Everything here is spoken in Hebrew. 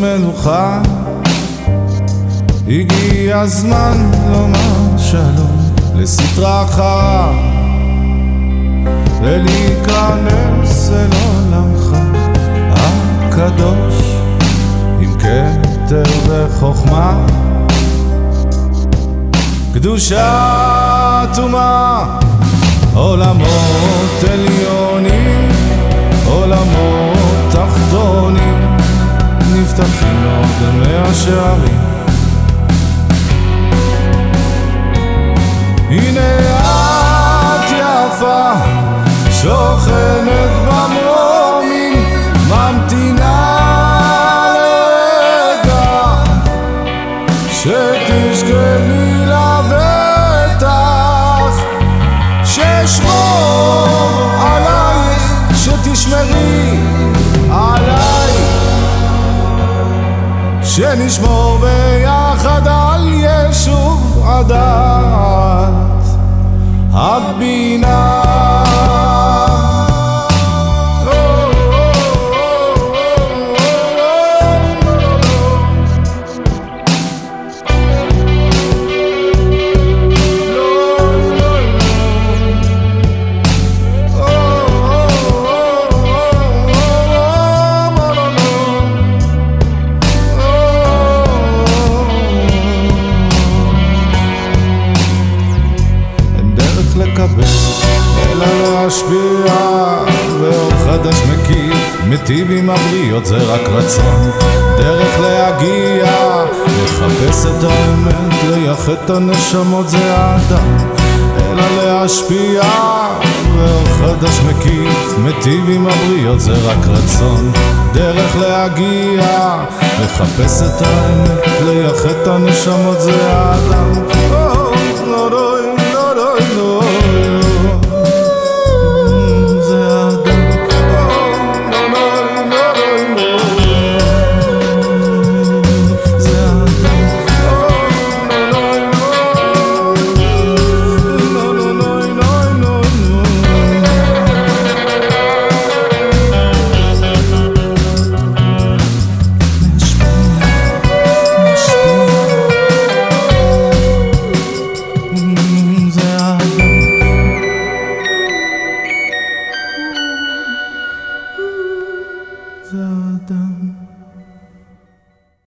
מלוכה הגיע הזמן לומר שלום לסטרה חרה ולהיכנס אל עולמך הקדוש עם כתר וחוכמה. קדושה טומאה עולמות עליונים נפתחים עוד מאה שערים שנשמור ביחד על יישוב הדעת הבינה חדש מקיף, מיטיב עם הבריות זה רק רצון. דרך להגיע, לחפש את האמת, לייחד את הנשמות זה האדם, אלא להשפיע, ואור חדש מקיף, מיטיב עם הבריות זה רק רצון. דרך להגיע, לחפש את האמת, לייחד את הנשמות זה האדם.